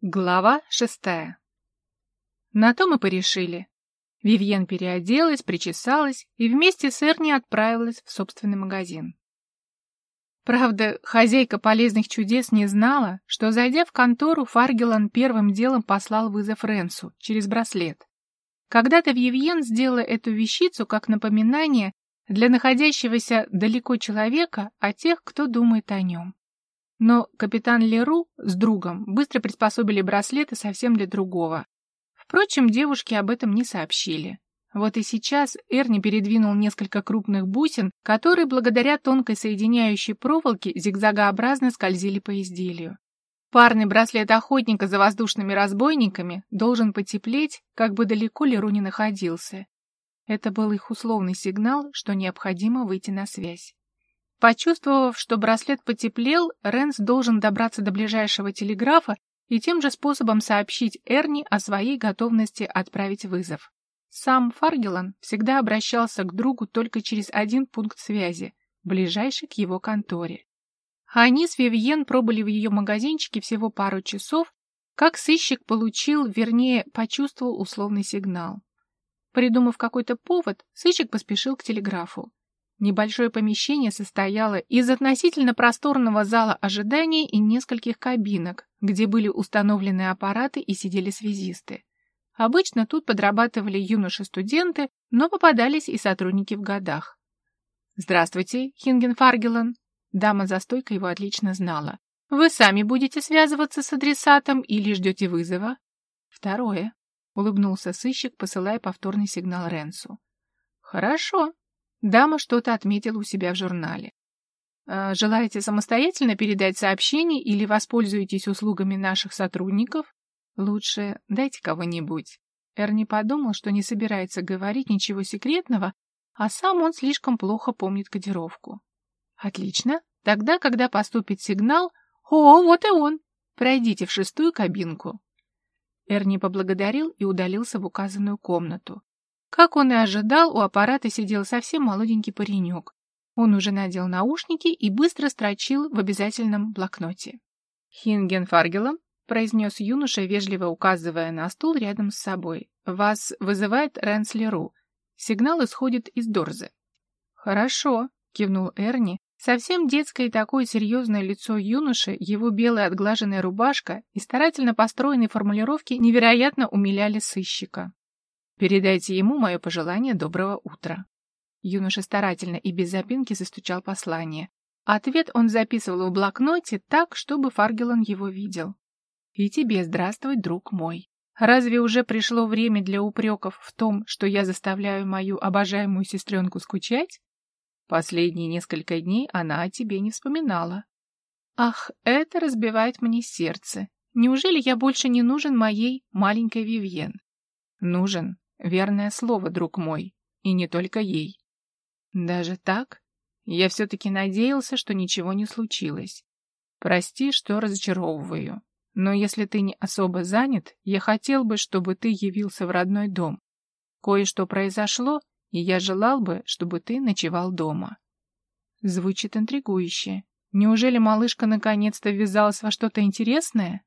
Глава шестая. На то мы порешили. Вивьен переоделась, причесалась и вместе с Эрни отправилась в собственный магазин. Правда, хозяйка полезных чудес не знала, что, зайдя в контору, Фаргелан первым делом послал вызов Ренсу через браслет. Когда-то Вивьен сделала эту вещицу как напоминание для находящегося далеко человека о тех, кто думает о нем. Но капитан Леру с другом быстро приспособили браслеты совсем для другого. Впрочем, девушки об этом не сообщили. Вот и сейчас Эрни передвинул несколько крупных бусин, которые благодаря тонкой соединяющей проволоке зигзагообразно скользили по изделию. Парный браслет охотника за воздушными разбойниками должен потеплеть, как бы далеко Леру не находился. Это был их условный сигнал, что необходимо выйти на связь. Почувствовав, что браслет потеплел, Ренс должен добраться до ближайшего телеграфа и тем же способом сообщить Эрни о своей готовности отправить вызов. Сам Фаргелан всегда обращался к другу только через один пункт связи, ближайший к его конторе. Они с Вивьен пробыли в ее магазинчике всего пару часов, как сыщик получил, вернее, почувствовал условный сигнал. Придумав какой-то повод, сыщик поспешил к телеграфу. Небольшое помещение состояло из относительно просторного зала ожидания и нескольких кабинок, где были установлены аппараты и сидели связисты. Обычно тут подрабатывали юноши-студенты, но попадались и сотрудники в годах. «Здравствуйте, Хинген Фаргелан!» Дама за стойкой его отлично знала. «Вы сами будете связываться с адресатом или ждете вызова?» «Второе», — улыбнулся сыщик, посылая повторный сигнал Ренсу. «Хорошо», Дама что-то отметила у себя в журнале. «Э, «Желаете самостоятельно передать сообщение или воспользуетесь услугами наших сотрудников? Лучше дайте кого-нибудь». Эрни подумал, что не собирается говорить ничего секретного, а сам он слишком плохо помнит кодировку. «Отлично. Тогда, когда поступит сигнал... О, вот и он! Пройдите в шестую кабинку». Эрни поблагодарил и удалился в указанную комнату. Как он и ожидал, у аппарата сидел совсем молоденький паренек. Он уже надел наушники и быстро строчил в обязательном блокноте. «Хинген Фаргелом», — произнес юноша, вежливо указывая на стул рядом с собой. «Вас вызывает Ренслеру. Сигнал исходит из Дорзы». «Хорошо», — кивнул Эрни. Совсем детское такое серьезное лицо юноши, его белая отглаженная рубашка и старательно построенные формулировки невероятно умиляли сыщика. Передайте ему мое пожелание доброго утра». Юноша старательно и без запинки застучал послание. Ответ он записывал в блокноте так, чтобы Фаргелон его видел. «И тебе здравствуй, друг мой. Разве уже пришло время для упреков в том, что я заставляю мою обожаемую сестренку скучать? Последние несколько дней она о тебе не вспоминала. Ах, это разбивает мне сердце. Неужели я больше не нужен моей маленькой Вивьен? Нужен, Верное слово, друг мой, и не только ей. Даже так? Я все-таки надеялся, что ничего не случилось. Прости, что разочаровываю. Но если ты не особо занят, я хотел бы, чтобы ты явился в родной дом. Кое-что произошло, и я желал бы, чтобы ты ночевал дома. Звучит интригующе. Неужели малышка наконец-то ввязалась во что-то интересное?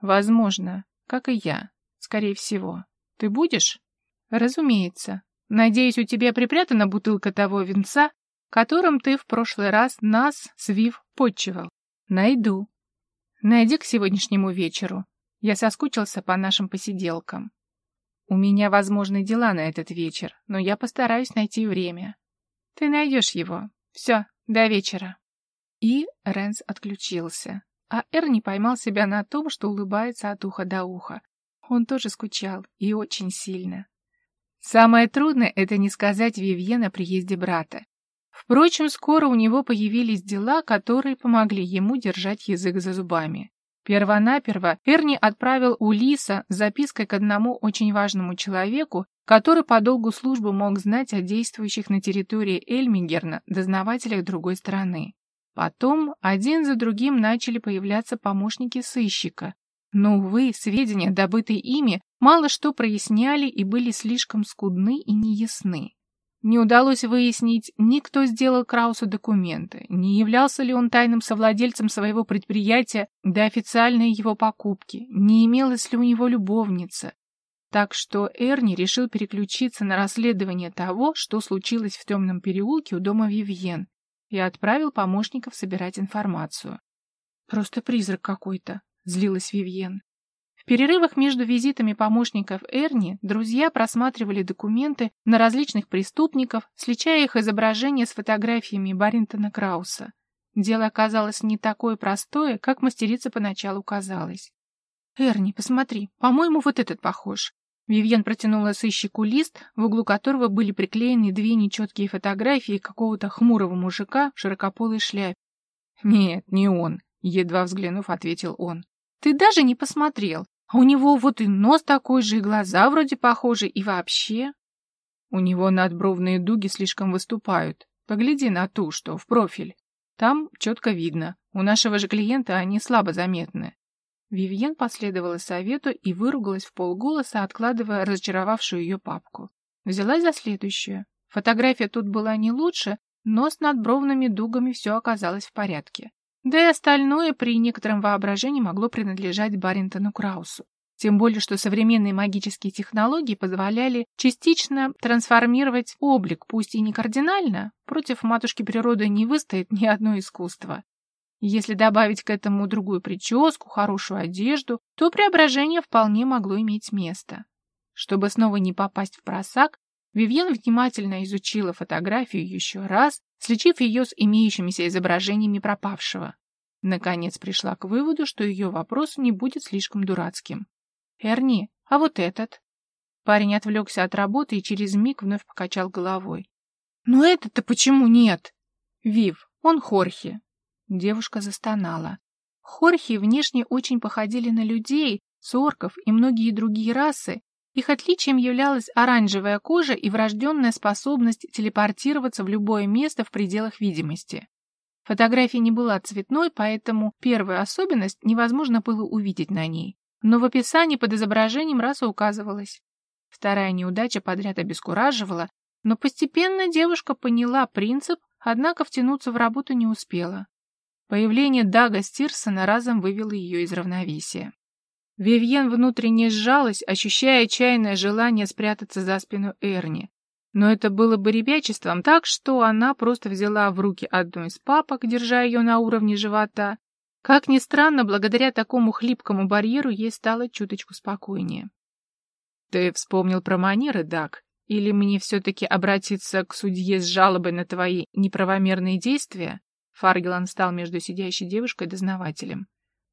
Возможно, как и я, скорее всего. Ты будешь? «Разумеется. Надеюсь, у тебя припрятана бутылка того винца, которым ты в прошлый раз нас, свив, подчевал. Найду. Найди к сегодняшнему вечеру. Я соскучился по нашим посиделкам. У меня возможны дела на этот вечер, но я постараюсь найти время. Ты найдешь его. Все, до вечера». И Рэнс отключился. А Эрни поймал себя на том, что улыбается от уха до уха. Он тоже скучал, и очень сильно. Самое трудное — это не сказать Вивьен о приезде брата. Впрочем, скоро у него появились дела, которые помогли ему держать язык за зубами. Первонаперво Эрни отправил Улиса с запиской к одному очень важному человеку, который по долгу службы мог знать о действующих на территории Эльмигерна дознавателях другой страны. Потом один за другим начали появляться помощники сыщика, но, увы, сведения, добытые ими, мало что проясняли и были слишком скудны и неясны. Не удалось выяснить, ни кто сделал Краусу документы, не являлся ли он тайным совладельцем своего предприятия до официальной его покупки, не имелась ли у него любовница. Так что Эрни решил переключиться на расследование того, что случилось в темном переулке у дома Вивьен, и отправил помощников собирать информацию. «Просто призрак какой-то», — злилась Вивьен. В перерывах между визитами помощников Эрни друзья просматривали документы на различных преступников, сличая их изображения с фотографиями Баринтона Крауса. Дело оказалось не такое простое, как мастерица поначалу казалось. «Эрни, посмотри, по-моему, вот этот похож». Вивьен протянула сыщику лист, в углу которого были приклеены две нечеткие фотографии какого-то хмурого мужика в широкополой шляпе. «Нет, не он», — едва взглянув, ответил он. Ты даже не посмотрел. А у него вот и нос такой же, и глаза вроде похожи, и вообще... У него надбровные дуги слишком выступают. Погляди на ту, что в профиль. Там четко видно. У нашего же клиента они слабо заметны. Вивьен последовала совету и выругалась в полголоса, откладывая разочаровавшую ее папку. Взялась за следующую. Фотография тут была не лучше, но с надбровными дугами все оказалось в порядке. Да и остальное при некотором воображении могло принадлежать Баринтону Краусу. Тем более, что современные магические технологии позволяли частично трансформировать облик, пусть и не кардинально, против матушки природы не выстоит ни одно искусство. Если добавить к этому другую прическу, хорошую одежду, то преображение вполне могло иметь место. Чтобы снова не попасть в просак, Вивьен внимательно изучила фотографию еще раз, сличив ее с имеющимися изображениями пропавшего. Наконец пришла к выводу, что ее вопрос не будет слишком дурацким. «Эрни, а вот этот?» Парень отвлекся от работы и через миг вновь покачал головой. «Ну этот-то почему нет?» «Вив, он Хорхе». Девушка застонала. Хорхи внешне очень походили на людей, сорков и многие другие расы, их отличием являлась оранжевая кожа и врожденная способность телепортироваться в любое место в пределах видимости. Фотография не была цветной, поэтому первую особенность невозможно было увидеть на ней. Но в описании под изображением раса указывалась. Вторая неудача подряд обескураживала, но постепенно девушка поняла принцип, однако втянуться в работу не успела. Появление Дага Стирсона разом вывело ее из равновесия. Вивьен внутренне сжалась, ощущая отчаянное желание спрятаться за спину Эрни. Но это было бы ребячеством, так что она просто взяла в руки одну из папок, держа ее на уровне живота. Как ни странно, благодаря такому хлипкому барьеру ей стало чуточку спокойнее. «Ты вспомнил про манеры, Дак? Или мне все-таки обратиться к судье с жалобой на твои неправомерные действия?» Фаргелан стал между сидящей девушкой и дознавателем.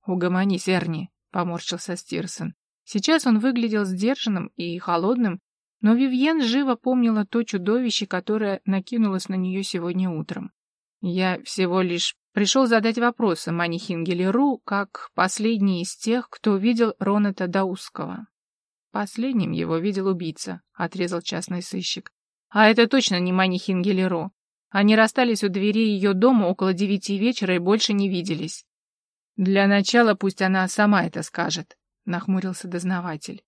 «Угомонись, Эрни», — поморщился Стирсон. Сейчас он выглядел сдержанным и холодным, но Вивьен живо помнила то чудовище, которое накинулось на нее сегодня утром. Я всего лишь пришел задать вопросы Мани Хингелеру, как последний из тех, кто видел Ронета Даусского. Последним его видел убийца, отрезал частный сыщик. А это точно не Мани Хингелеру. Они расстались у двери ее дома около девяти вечера и больше не виделись. Для начала пусть она сама это скажет, нахмурился дознаватель.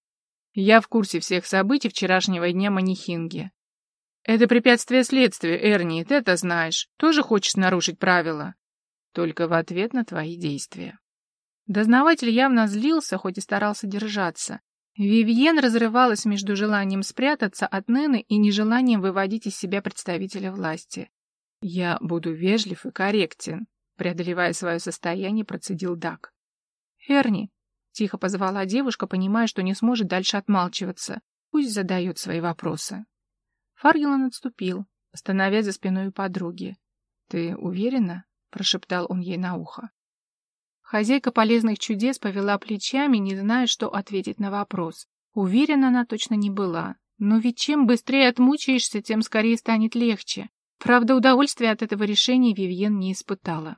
Я в курсе всех событий вчерашнего дня Манихинги. Это препятствие следствию, Эрни, ты это знаешь. Тоже хочешь нарушить правила? Только в ответ на твои действия. Дознаватель явно злился, хоть и старался держаться. Вивьен разрывалась между желанием спрятаться от Нэны и нежеланием выводить из себя представителя власти. «Я буду вежлив и корректен», Преодолевая свое состояние, процедил Дак. «Эрни!» — тихо позвала девушка, понимая, что не сможет дальше отмалчиваться. Пусть задает свои вопросы. Фаргелан отступил, становясь за спиной у подруги. «Ты уверена?» — прошептал он ей на ухо. Хозяйка полезных чудес повела плечами, не зная, что ответить на вопрос. Уверена она точно не была. Но ведь чем быстрее отмучаешься, тем скорее станет легче. Правда, удовольствия от этого решения Вивьен не испытала.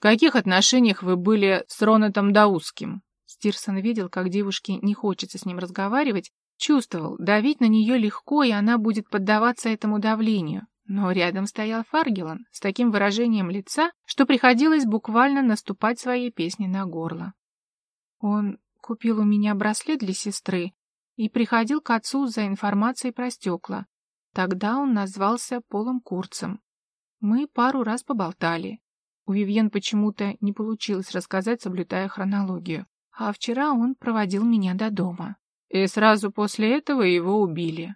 «В каких отношениях вы были с Ронатом Даусским?» Стирсон видел, как девушке не хочется с ним разговаривать, чувствовал, давить на нее легко, и она будет поддаваться этому давлению. Но рядом стоял Фаргелан с таким выражением лица, что приходилось буквально наступать своей песни на горло. Он купил у меня браслет для сестры и приходил к отцу за информацией про стекла. Тогда он назвался Полом Курцем. Мы пару раз поболтали. У Вивьен почему-то не получилось рассказать, соблюдая хронологию. А вчера он проводил меня до дома. И сразу после этого его убили.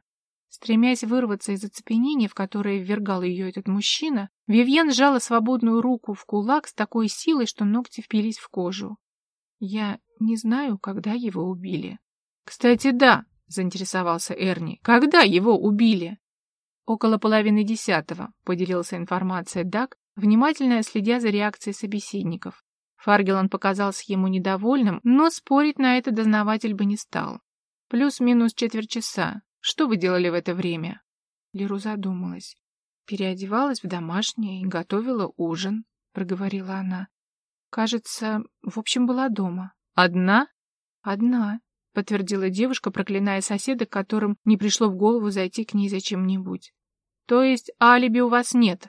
Стремясь вырваться из оцепенения, в которое ввергал ее этот мужчина, Вивьен сжала свободную руку в кулак с такой силой, что ногти впились в кожу. Я не знаю, когда его убили. Кстати, да, заинтересовался Эрни. Когда его убили? Около половины десятого, поделился информацией Дак, внимательно следя за реакцией собеседников. Фаргелан показался ему недовольным, но спорить на это дознаватель бы не стал. Плюс-минус четверть часа. Что вы делали в это время? Леру задумалась. Переодевалась в домашнее и готовила ужин, проговорила она. Кажется, в общем, была дома. Одна? Одна, подтвердила девушка, проклиная соседа, которым не пришло в голову зайти к ней за чем-нибудь. То есть алиби у вас нет?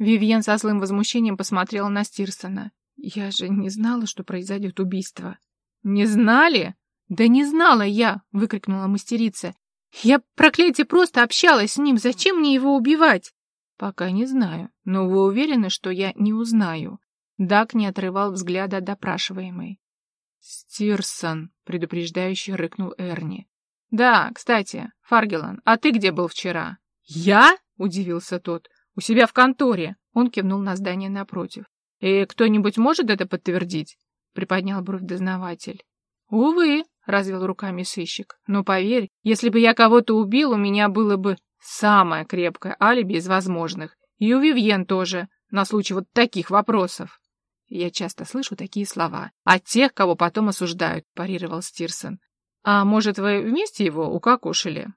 Вивьен со злым возмущением посмотрела на Стирсона. Я же не знала, что произойдет убийство. Не знали? Да не знала я, выкрикнула мастерица. Я, проклятие, просто общалась с ним. Зачем мне его убивать? Пока не знаю, но вы уверены, что я не узнаю? Дак не отрывал взгляда от допрашиваемой. «Стирсон», — предупреждающе рыкнул Эрни. «Да, кстати, Фаргелан, а ты где был вчера?» «Я?» — удивился тот. «У себя в конторе». Он кивнул на здание напротив. «И кто-нибудь может это подтвердить?» — приподнял бровь дознаватель. «Увы», — развел руками сыщик. «Но поверь, если бы я кого-то убил, у меня было бы самое крепкое алиби из возможных. И у Вивьен тоже, на случай вот таких вопросов». «Я часто слышу такие слова. От тех, кого потом осуждают», — парировал Стирсон. «А может, вы вместе его укокошили?»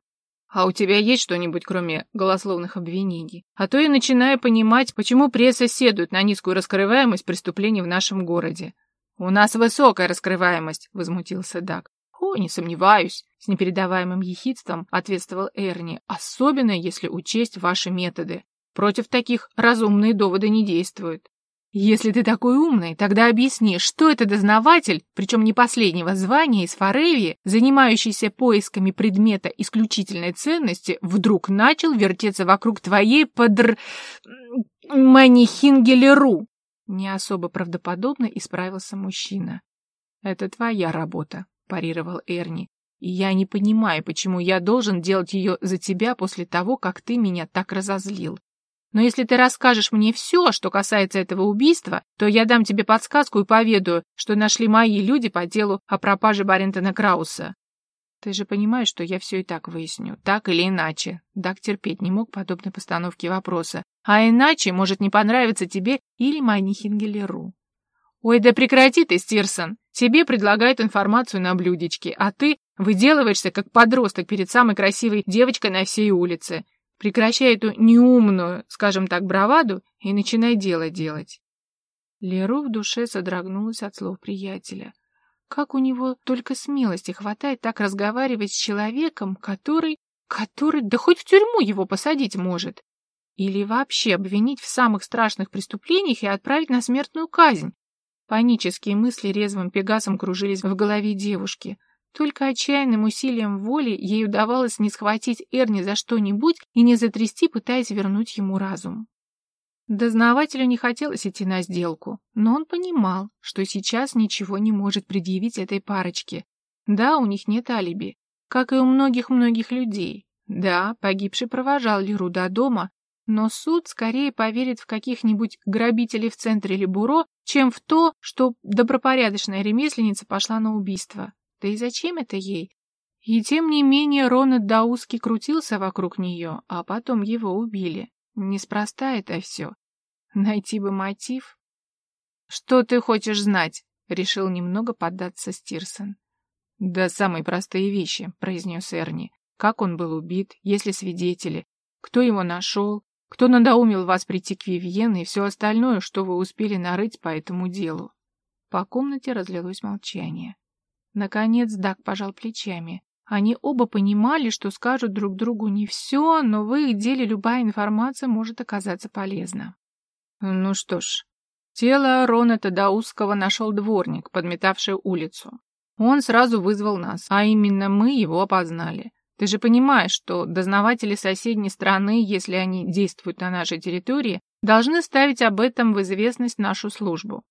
А у тебя есть что-нибудь, кроме голословных обвинений? А то я начинаю понимать, почему пресса седует на низкую раскрываемость преступлений в нашем городе. У нас высокая раскрываемость, возмутился Дак. О, не сомневаюсь, с непередаваемым ехидством ответствовал Эрни, особенно если учесть ваши методы. Против таких разумные доводы не действуют. Если ты такой умный, тогда объясни, что это дознаватель, причем не последнего звания из Форевии, занимающийся поисками предмета исключительной ценности, вдруг начал вертеться вокруг твоей подр... манихингелеру. Не особо правдоподобно исправился мужчина. Это твоя работа, парировал Эрни. И я не понимаю, почему я должен делать ее за тебя после того, как ты меня так разозлил. Но если ты расскажешь мне все, что касается этого убийства, то я дам тебе подсказку и поведаю, что нашли мои люди по делу о пропаже Барентона Крауса. Ты же понимаешь, что я все и так выясню, так или иначе. Дак терпеть не мог подобной постановки вопроса. А иначе может не понравиться тебе или Манихингелеру. Ой, да прекрати ты, Стирсон. Тебе предлагают информацию на блюдечке, а ты выделываешься как подросток перед самой красивой девочкой на всей улице. Прекращай эту неумную, скажем так, браваду и начинай дело делать. Леру в душе содрогнулась от слов приятеля. Как у него только смелости хватает так разговаривать с человеком, который... который... да хоть в тюрьму его посадить может. Или вообще обвинить в самых страшных преступлениях и отправить на смертную казнь. Панические мысли резвым пегасом кружились в голове девушки — только отчаянным усилием воли ей удавалось не схватить Эрни за что-нибудь и не затрясти, пытаясь вернуть ему разум. Дознавателю не хотелось идти на сделку, но он понимал, что сейчас ничего не может предъявить этой парочке. Да, у них нет алиби, как и у многих-многих людей. Да, погибший провожал Леру до дома, но суд скорее поверит в каких-нибудь грабителей в центре Лебуро, чем в то, что добропорядочная ремесленница пошла на убийство. Да и зачем это ей? И тем не менее Рональд Дауски крутился вокруг нее, а потом его убили. Неспроста это все. Найти бы мотив. «Что ты хочешь знать?» — решил немного поддаться Стирсон. «Да самые простые вещи», — произнес Эрни. «Как он был убит, есть ли свидетели, кто его нашел, кто надоумил вас прийти к Вивьен и все остальное, что вы успели нарыть по этому делу». По комнате разлилось молчание. Наконец Дак пожал плечами. Они оба понимали, что скажут друг другу не все, но в их деле любая информация может оказаться полезна. Ну что ж, тело Рона Тадаусского нашел дворник, подметавший улицу. Он сразу вызвал нас, а именно мы его опознали. Ты же понимаешь, что дознаватели соседней страны, если они действуют на нашей территории, должны ставить об этом в известность нашу службу.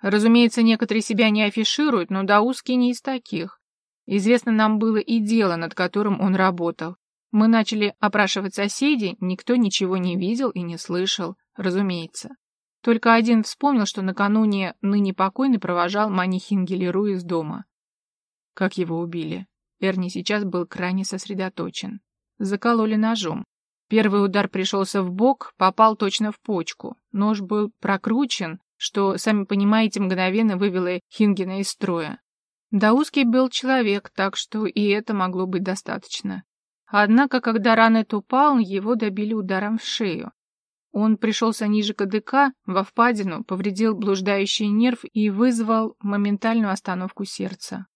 Разумеется, некоторые себя не афишируют, но Даузский не из таких. Известно нам было и дело, над которым он работал. Мы начали опрашивать соседей, никто ничего не видел и не слышал, разумеется. Только один вспомнил, что накануне ныне покойный провожал Мани Хингелеру из дома. Как его убили? Эрни сейчас был крайне сосредоточен. Закололи ножом. Первый удар пришелся в бок, попал точно в почку. Нож был прокручен, что, сами понимаете, мгновенно вывело Хингена из строя. Даузский был человек, так что и это могло быть достаточно. Однако, когда Ранет упал, его добили ударом в шею. Он пришелся ниже КДК, во впадину, повредил блуждающий нерв и вызвал моментальную остановку сердца.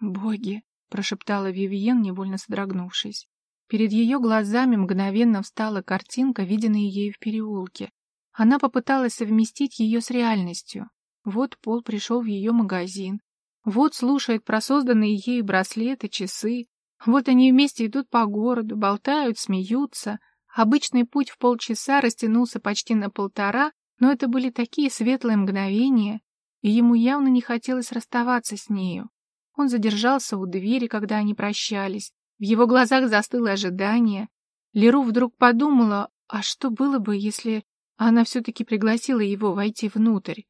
«Боги!» — прошептала Вивиен, невольно содрогнувшись. Перед ее глазами мгновенно встала картинка, виденная ею в переулке. Она попыталась совместить ее с реальностью. Вот Пол пришел в ее магазин. Вот слушает про созданные ею браслеты, часы. Вот они вместе идут по городу, болтают, смеются — Обычный путь в полчаса растянулся почти на полтора, но это были такие светлые мгновения, и ему явно не хотелось расставаться с нею. Он задержался у двери, когда они прощались. В его глазах застыло ожидание. Леру вдруг подумала, а что было бы, если она все-таки пригласила его войти внутрь?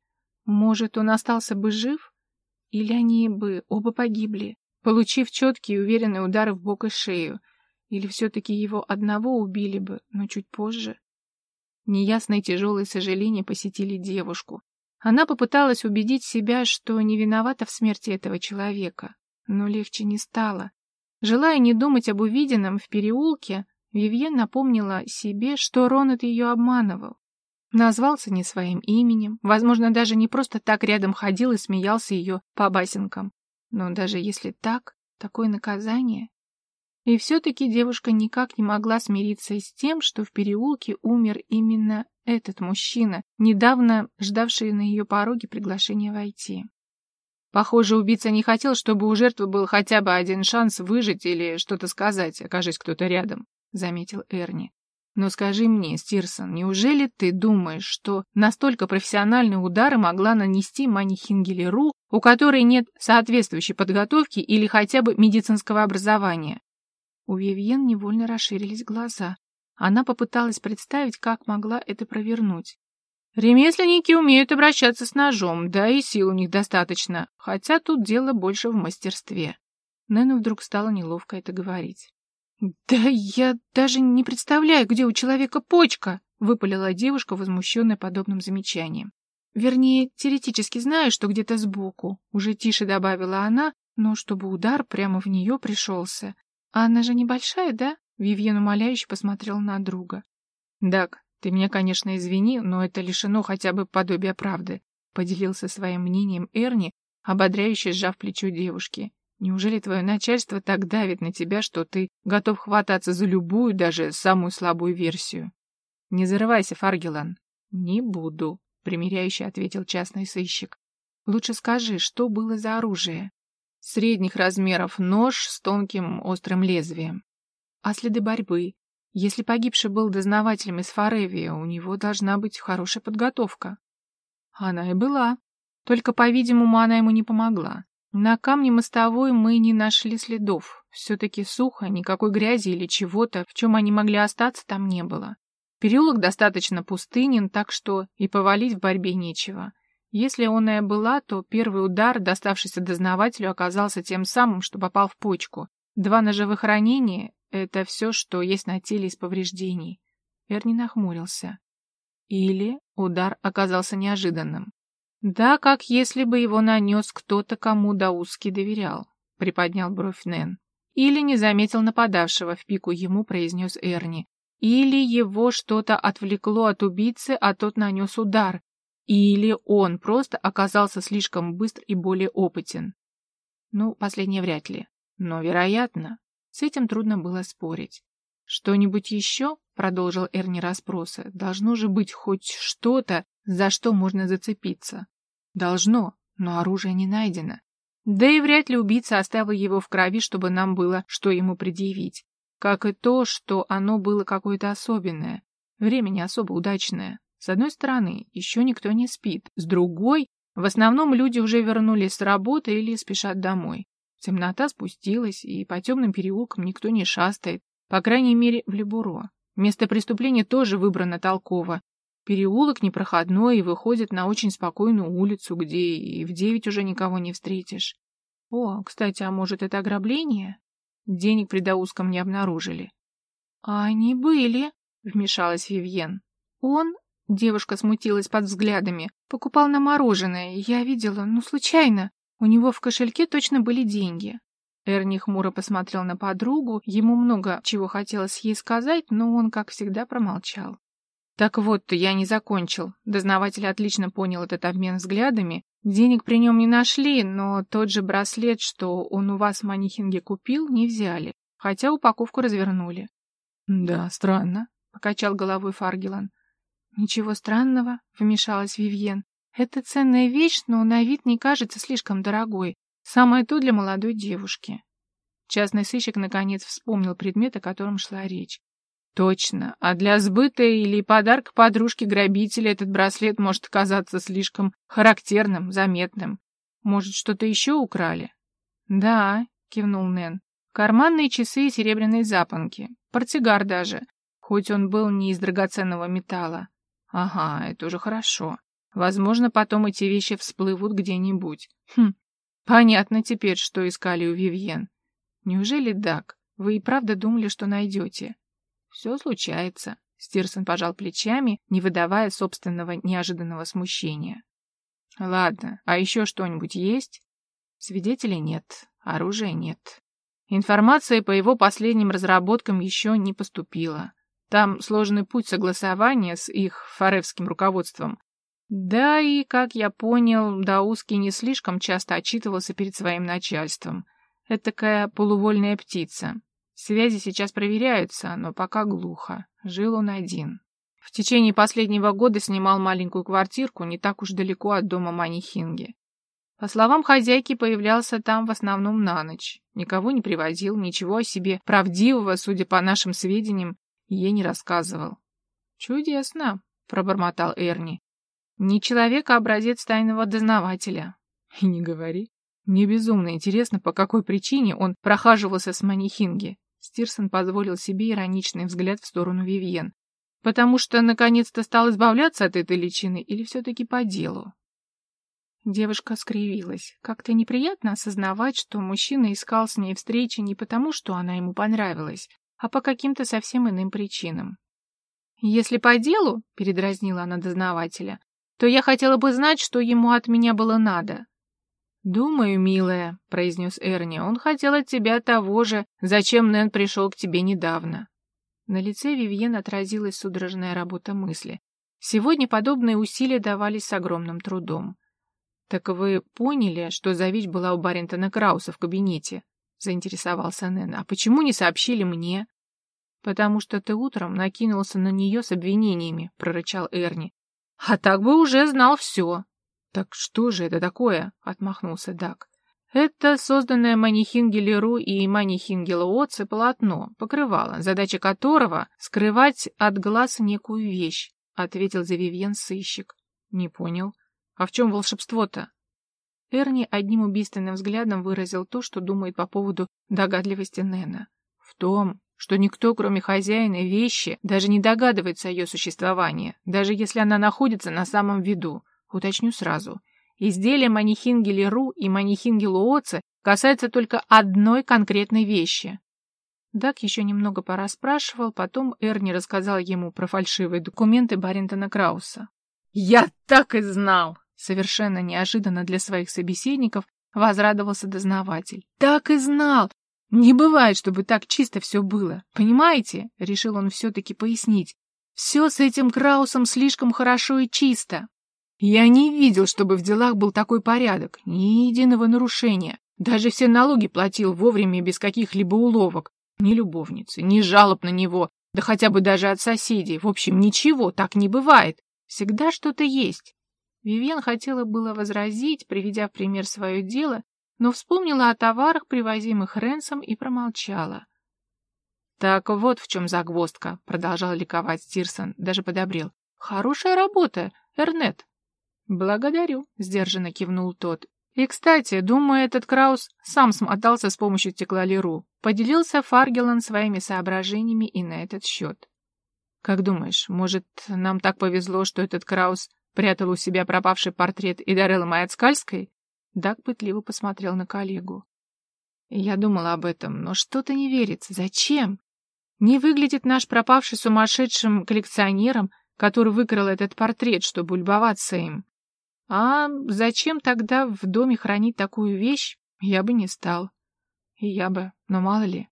Может, он остался бы жив? Или они бы оба погибли, получив четкие и уверенные удары в бок и шею? Или все-таки его одного убили бы, но чуть позже? Неясные тяжелые сожаления посетили девушку. Она попыталась убедить себя, что не виновата в смерти этого человека, но легче не стало. Желая не думать об увиденном в переулке, Вивьен напомнила себе, что Ронат ее обманывал. Назвался не своим именем, возможно, даже не просто так рядом ходил и смеялся ее по басенкам. Но даже если так, такое наказание... И все-таки девушка никак не могла смириться с тем, что в переулке умер именно этот мужчина, недавно ждавший на ее пороге приглашения войти. Похоже, убийца не хотел, чтобы у жертвы был хотя бы один шанс выжить или что-то сказать, окажись кто-то рядом, — заметил Эрни. Но скажи мне, Стирсон, неужели ты думаешь, что настолько профессиональные удары могла нанести Мани Хингелеру, у которой нет соответствующей подготовки или хотя бы медицинского образования? У Вивьен невольно расширились глаза. Она попыталась представить, как могла это провернуть. Ремесленники умеют обращаться с ножом, да и сил у них достаточно, хотя тут дело больше в мастерстве. Нэну вдруг стало неловко это говорить. «Да я даже не представляю, где у человека почка!» — выпалила девушка, возмущенная подобным замечанием. «Вернее, теоретически знаю, что где-то сбоку», — уже тише добавила она, но чтобы удар прямо в нее пришелся. «А она же небольшая, да?» Вивьен умоляюще посмотрел на друга. «Дак, ты меня, конечно, извини, но это лишено хотя бы подобия правды», поделился своим мнением Эрни, ободряюще сжав плечо девушки. «Неужели твое начальство так давит на тебя, что ты готов хвататься за любую, даже самую слабую версию?» «Не зарывайся, Фаргелан». «Не буду», — примиряюще ответил частный сыщик. «Лучше скажи, что было за оружие?» Средних размеров нож с тонким острым лезвием. А следы борьбы? Если погибший был дознавателем из Фаревия, у него должна быть хорошая подготовка. Она и была. Только, по-видимому, она ему не помогла. На камне мостовой мы не нашли следов. Все-таки сухо, никакой грязи или чего-то, в чем они могли остаться, там не было. Переулок достаточно пустынен, так что и повалить в борьбе нечего. Если он и была, то первый удар, доставшийся дознавателю, оказался тем самым, что попал в почку. Два ножевых ранения — это все, что есть на теле из повреждений. Эрни нахмурился. Или удар оказался неожиданным. Да, как если бы его нанес кто-то, кому Дауски доверял, — приподнял бровь Нэн. Или не заметил нападавшего, в пику ему произнес Эрни. Или его что-то отвлекло от убийцы, а тот нанес удар, или он просто оказался слишком быстр и более опытен. Ну, последнее вряд ли. Но, вероятно, с этим трудно было спорить. «Что-нибудь еще?» — продолжил Эрни расспросы. «Должно же быть хоть что-то, за что можно зацепиться». «Должно, но оружие не найдено. Да и вряд ли убийца оставил его в крови, чтобы нам было что ему предъявить. Как и то, что оно было какое-то особенное. Время не особо удачное. С одной стороны, еще никто не спит. С другой, в основном люди уже вернулись с работы или спешат домой. Темнота спустилась, и по темным переулкам никто не шастает, по крайней мере, в Лебуро. Место преступления тоже выбрано толково. Переулок непроходной и выходит на очень спокойную улицу, где и в девять уже никого не встретишь. О, кстати, а может, это ограбление? Денег при Дауском не обнаружили. А они были, вмешалась Вивьен. Он, девушка смутилась под взглядами, покупал на мороженое. Я видела, ну, случайно. У него в кошельке точно были деньги. Эрни хмуро посмотрел на подругу, ему много чего хотелось ей сказать, но он, как всегда, промолчал. Так вот, я не закончил. Дознаватель отлично понял этот обмен взглядами. Денег при нем не нашли, но тот же браслет, что он у вас в Манихинге купил, не взяли, хотя упаковку развернули. — Да, странно, — покачал головой Фаргелан. — Ничего странного, — вмешалась Вивьен. — Это ценная вещь, но на вид не кажется слишком дорогой. Самое то для молодой девушки. Частный сыщик наконец вспомнил предмет, о котором шла речь. Точно. А для сбыта или подарка подружке грабителя этот браслет может казаться слишком характерным, заметным. Может, что-то еще украли? Да, кивнул Нэн. Карманные часы и серебряные запонки. Портсигар даже, хоть он был не из драгоценного металла. Ага, это уже хорошо. Возможно, потом эти вещи всплывут где-нибудь. Хм, Понятно теперь, что искали у Вивьен. Неужели Дак? Вы и правда думали, что найдете? Все случается. Стирсон пожал плечами, не выдавая собственного неожиданного смущения. Ладно, а еще что-нибудь есть? Свидетелей нет, оружия нет. Информация по его последним разработкам еще не поступила. Там сложный путь согласования с их фаревским руководством, да и, как я понял, Дауски не слишком часто отчитывался перед своим начальством. Это такая полувольная птица. Связи сейчас проверяются, но пока глухо. Жил он один. В течение последнего года снимал маленькую квартирку не так уж далеко от дома Манихинги. По словам хозяйки, появлялся там в основном на ночь. Никого не привозил, ничего о себе правдивого, судя по нашим сведениям, ей не рассказывал. «Чудесно», — пробормотал Эрни. Не человек, а образец тайного дознавателя. И не говори. Мне безумно интересно, по какой причине он прохаживался с Манихинги. Стирсон позволил себе ироничный взгляд в сторону Вивьен. Потому что наконец-то стал избавляться от этой личины или все-таки по делу? Девушка скривилась. Как-то неприятно осознавать, что мужчина искал с ней встречи не потому, что она ему понравилась, а по каким-то совсем иным причинам. «Если по делу», — передразнила она дознавателя, то я хотела бы знать, что ему от меня было надо. «Думаю, милая», — произнес Эрни, — «он хотел от тебя того же, зачем Нэн пришел к тебе недавно». На лице Вивьен отразилась судорожная работа мысли. Сегодня подобные усилия давались с огромным трудом. «Так вы поняли, что Завич была у Барентона Крауса в кабинете?» — заинтересовался Нэн. «А почему не сообщили мне?» «Потому что ты утром накинулся на нее с обвинениями», — прорычал Эрни. А так бы уже знал все. Так что же это такое? Отмахнулся Дак. Это созданное Манихингелеру и Манихингелооце полотно, покрывало, задача которого — скрывать от глаз некую вещь, — ответил за Вивьен сыщик. Не понял. А в чем волшебство-то? Эрни одним убийственным взглядом выразил то, что думает по поводу догадливости Нена. В том, что никто, кроме хозяина вещи, даже не догадывается о ее существовании, даже если она находится на самом виду. Уточню сразу. Изделие Манихингелеру и Манихингелуоце касается только одной конкретной вещи. Дак еще немного порасспрашивал, потом Эрни рассказал ему про фальшивые документы Баринтона Крауса. «Я так и знал!» Совершенно неожиданно для своих собеседников возрадовался дознаватель. «Так и знал! Не бывает, чтобы так чисто все было. Понимаете? Решил он все-таки пояснить. Все с этим Краусом слишком хорошо и чисто. Я не видел, чтобы в делах был такой порядок. Ни единого нарушения. Даже все налоги платил вовремя без каких-либо уловок. Ни любовницы, ни жалоб на него, да хотя бы даже от соседей. В общем, ничего, так не бывает. Всегда что-то есть. Вивьен хотела было возразить, приведя в пример свое дело, но вспомнила о товарах, привозимых Ренсом, и промолчала. «Так вот в чем загвоздка», — продолжал ликовать Стирсон, даже подобрел. «Хорошая работа, Эрнет». «Благодарю», — сдержанно кивнул тот. «И, кстати, думаю, этот Краус сам смотался с помощью стеклолиру. Поделился Фаргелан своими соображениями и на этот счет. Как думаешь, может, нам так повезло, что этот Краус прятал у себя пропавший портрет и Дарелла Маяцкальской?» Даг пытливо посмотрел на коллегу. Я думала об этом, но что-то не верится. Зачем? Не выглядит наш пропавший сумасшедшим коллекционером, который выкрал этот портрет, чтобы любоваться им. А зачем тогда в доме хранить такую вещь, я бы не стал. И я бы, но мало ли.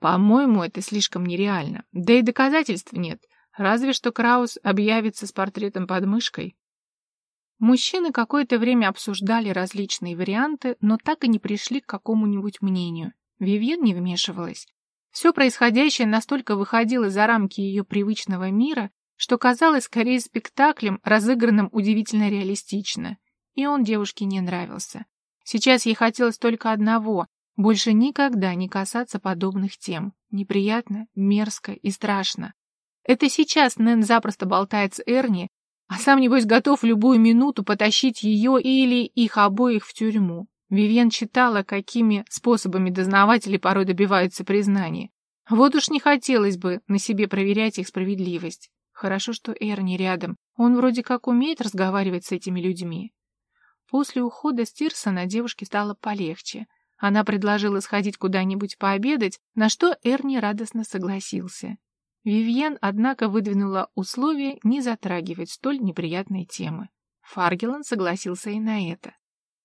По-моему, это слишком нереально. Да и доказательств нет. Разве что Краус объявится с портретом под мышкой. Мужчины какое-то время обсуждали различные варианты, но так и не пришли к какому-нибудь мнению. Вивьен не вмешивалась. Все происходящее настолько выходило за рамки ее привычного мира, что казалось скорее спектаклем, разыгранным удивительно реалистично. И он девушке не нравился. Сейчас ей хотелось только одного — больше никогда не касаться подобных тем. Неприятно, мерзко и страшно. Это сейчас Нэн запросто болтает с Эрни, а сам, небось, готов в любую минуту потащить ее или их обоих в тюрьму. Вивьен читала, какими способами дознаватели порой добиваются признания. Вот уж не хотелось бы на себе проверять их справедливость. Хорошо, что Эрни рядом. Он вроде как умеет разговаривать с этими людьми. После ухода Стирсона девушке стало полегче. Она предложила сходить куда-нибудь пообедать, на что Эрни радостно согласился. Вивьен, однако, выдвинула условие не затрагивать столь неприятной темы. Фаргелан согласился и на это.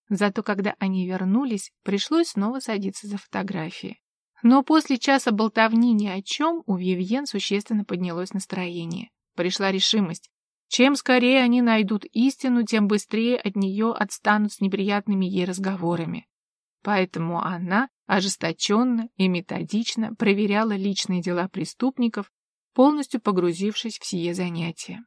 Зато когда они вернулись, пришлось снова садиться за фотографии. Но после часа болтовни ни о чем у Вивьен существенно поднялось настроение. Пришла решимость. Чем скорее они найдут истину, тем быстрее от нее отстанут с неприятными ей разговорами. Поэтому она ожесточенно и методично проверяла личные дела преступников полностью погрузившись в сие занятие.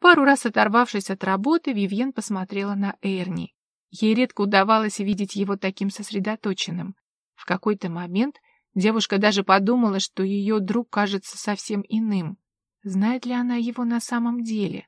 Пару раз оторвавшись от работы, Вивьен посмотрела на Эрни. Ей редко удавалось видеть его таким сосредоточенным. В какой-то момент девушка даже подумала, что ее друг кажется совсем иным. Знает ли она его на самом деле?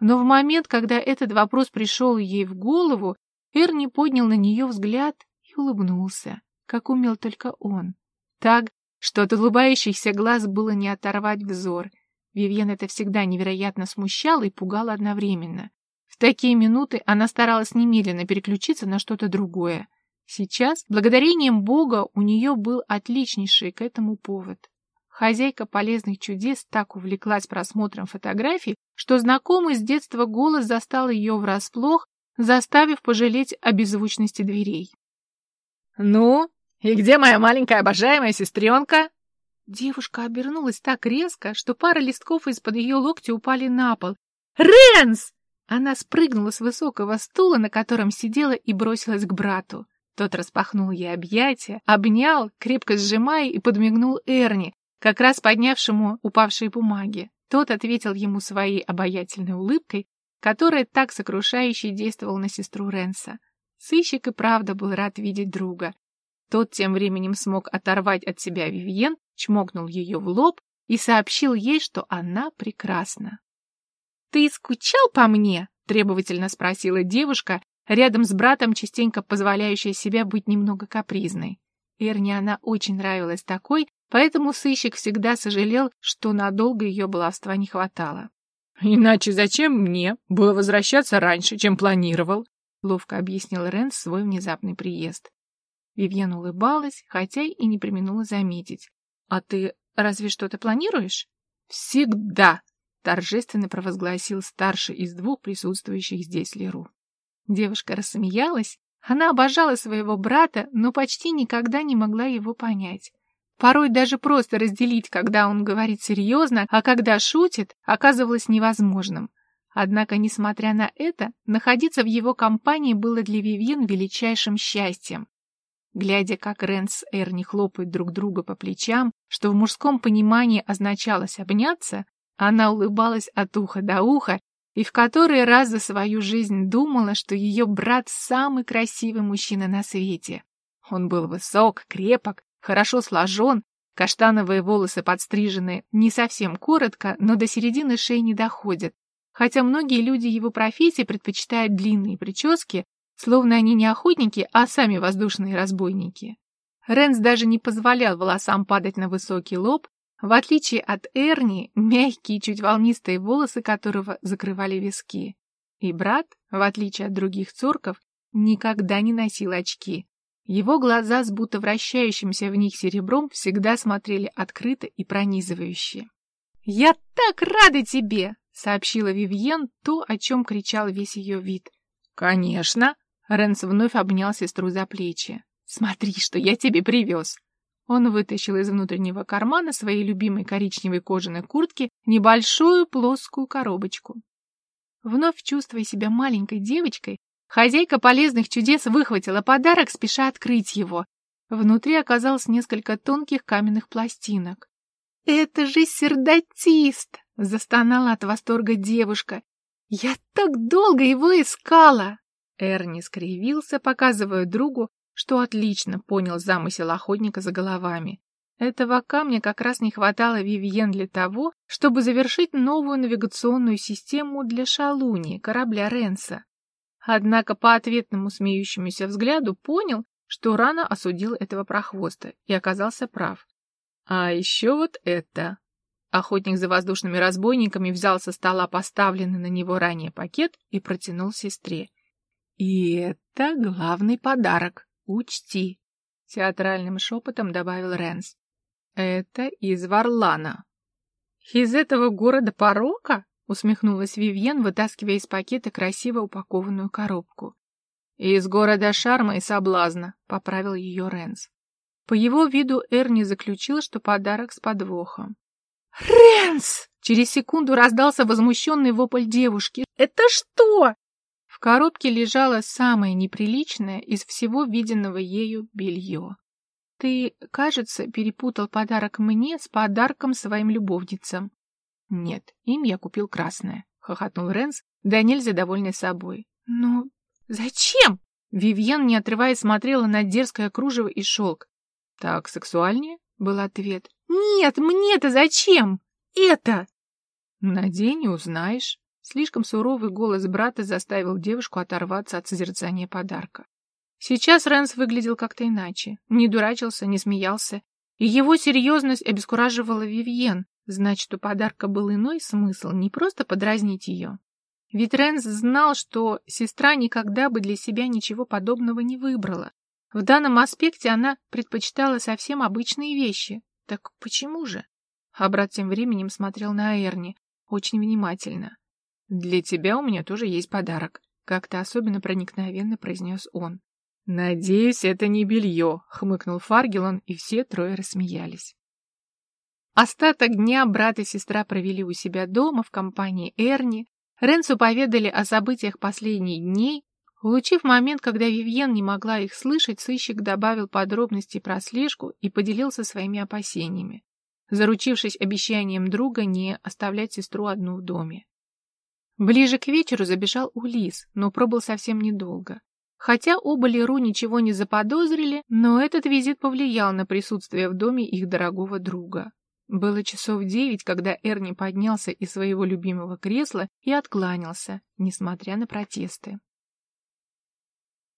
Но в момент, когда этот вопрос пришел ей в голову, Эрни поднял на нее взгляд и улыбнулся, как умел только он. Так, что от улыбающихся глаз было не оторвать взор. Вивьен это всегда невероятно смущало и пугало одновременно. В такие минуты она старалась немедленно переключиться на что-то другое. Сейчас, благодарением Бога, у нее был отличнейший к этому повод. Хозяйка полезных чудес так увлеклась просмотром фотографий, что знакомый с детства голос застал ее врасплох, заставив пожалеть о беззвучности дверей. «Ну, «И где моя маленькая обожаемая сестренка?» Девушка обернулась так резко, что пара листков из-под ее локтя упали на пол. «Рэнс!» Она спрыгнула с высокого стула, на котором сидела, и бросилась к брату. Тот распахнул ей объятия, обнял, крепко сжимая и подмигнул Эрни, как раз поднявшему упавшие бумаги. Тот ответил ему своей обаятельной улыбкой, которая так сокрушающе действовала на сестру Ренса. Сыщик и правда был рад видеть друга. Тот тем временем смог оторвать от себя Вивьен, чмокнул ее в лоб и сообщил ей, что она прекрасна. «Ты скучал по мне?» — требовательно спросила девушка, рядом с братом, частенько позволяющая себя быть немного капризной. Эрне она очень нравилась такой, поэтому сыщик всегда сожалел, что надолго ее баловства не хватало. «Иначе зачем мне было возвращаться раньше, чем планировал?» — ловко объяснил Рэнс свой внезапный приезд. Вивьен улыбалась, хотя и не применула заметить. «А ты разве что-то планируешь?» «Всегда!» — торжественно провозгласил старший из двух присутствующих здесь Леру. Девушка рассмеялась. Она обожала своего брата, но почти никогда не могла его понять. Порой даже просто разделить, когда он говорит серьезно, а когда шутит, оказывалось невозможным. Однако, несмотря на это, находиться в его компании было для Вивьен величайшим счастьем. Глядя, как Рен с Эрни хлопают друг друга по плечам, что в мужском понимании означалось обняться, она улыбалась от уха до уха и в который раз за свою жизнь думала, что ее брат самый красивый мужчина на свете. Он был высок, крепок, хорошо сложен, каштановые волосы подстрижены не совсем коротко, но до середины шеи не доходят, хотя многие люди его профессии предпочитают длинные прически, словно они не охотники, а сами воздушные разбойники. Ренс даже не позволял волосам падать на высокий лоб, в отличие от Эрни, мягкие, чуть волнистые волосы которого закрывали виски. И брат, в отличие от других цурков, никогда не носил очки. Его глаза с будто вращающимся в них серебром всегда смотрели открыто и пронизывающе. «Я так рада тебе!» — сообщила Вивьен то, о чем кричал весь ее вид. «Конечно!» — Ренс вновь обнял сестру за плечи. «Смотри, что я тебе привез!» Он вытащил из внутреннего кармана своей любимой коричневой кожаной куртки небольшую плоскую коробочку. Вновь чувствуя себя маленькой девочкой, хозяйка полезных чудес выхватила подарок, спеша открыть его. Внутри оказалось несколько тонких каменных пластинок. «Это же сердатист!» — застонала от восторга девушка. «Я так долго его искала!» Эрни скривился, показывая другу, что отлично понял замысел охотника за головами. Этого камня как раз не хватало Вивьен для того, чтобы завершить новую навигационную систему для шалуни, корабля Ренса. Однако по ответному смеющемуся взгляду понял, что рано осудил этого прохвоста и оказался прав. А еще вот это. Охотник за воздушными разбойниками взял со стола поставленный на него ранее пакет и протянул сестре. И это главный подарок. Учти, театральным шепотом добавил Ренс. Это из Варлана. Из этого города порока? Усмехнулась Вивьен, вытаскивая из пакета красиво упакованную коробку. Из города шарма и соблазна, поправил ее Ренс. По его виду Эрни заключил, что подарок с подвохом. «Ренс!» — через секунду раздался возмущенный вопль девушки. «Это что?» коробке лежало самое неприличное из всего виденного ею белье. Ты, кажется, перепутал подарок мне с подарком своим любовницам. Нет, им я купил красное, — хохотнул Ренс, да нельзя довольный собой. Но зачем? Вивьен, не отрываясь, смотрела на дерзкое кружево и шелк. Так сексуальнее? — был ответ. Нет, мне-то зачем? Это! Надень и узнаешь. Слишком суровый голос брата заставил девушку оторваться от созерцания подарка. Сейчас Рэнс выглядел как-то иначе. Не дурачился, не смеялся. И его серьезность обескураживала Вивьен. Значит, у подарка был иной смысл, не просто подразнить ее. Ведь Рэнс знал, что сестра никогда бы для себя ничего подобного не выбрала. В данном аспекте она предпочитала совсем обычные вещи. Так почему же? А брат тем временем смотрел на Эрни очень внимательно. «Для тебя у меня тоже есть подарок», — как-то особенно проникновенно произнес он. «Надеюсь, это не белье», — хмыкнул Фаргелон, и все трое рассмеялись. Остаток дня брат и сестра провели у себя дома в компании Эрни. Ренсу поведали о событиях последних дней. Улучив момент, когда Вивьен не могла их слышать, сыщик добавил подробности про слежку и поделился своими опасениями, заручившись обещанием друга не оставлять сестру одну в доме. Ближе к вечеру забежал Улис, но пробыл совсем недолго. Хотя оба Леру ничего не заподозрили, но этот визит повлиял на присутствие в доме их дорогого друга. Было часов девять, когда Эрни поднялся из своего любимого кресла и откланялся, несмотря на протесты.